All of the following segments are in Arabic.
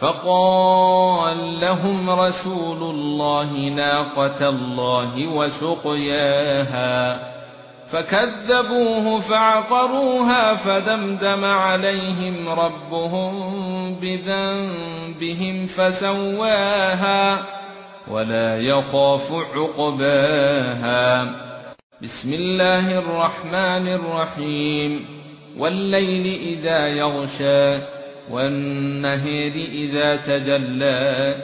فقال لهم رسول الله ناقة الله وسقياها. فكذبوه فعقروها فدمدم عليهم ربهم بذنبهم فسواها ولا يخاف عقباها. بسم الله الرحمن الرحيم. والليل إذا يغشى والنهر إذا تجلى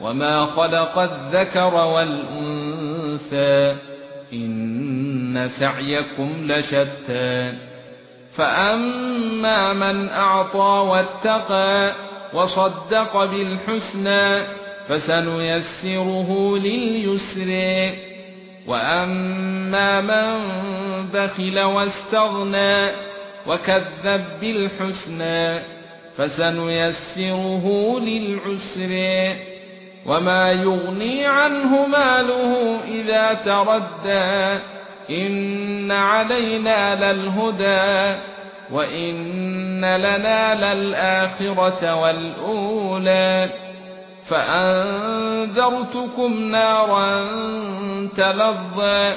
وما خلق الذكر والأنثى إن سعيكم لشتى فأما من أعطى واتقى وصدق بالحسنى فسنيسره لليسر وأما من بخل واستغنى وكذب بالحسنى فسنيسره للعسر. وما يغني عنه ماله إذا تردى. إن علينا للهدى. وإن لنا للآخرة والأولى. فأنذرتكم نارا تلظى.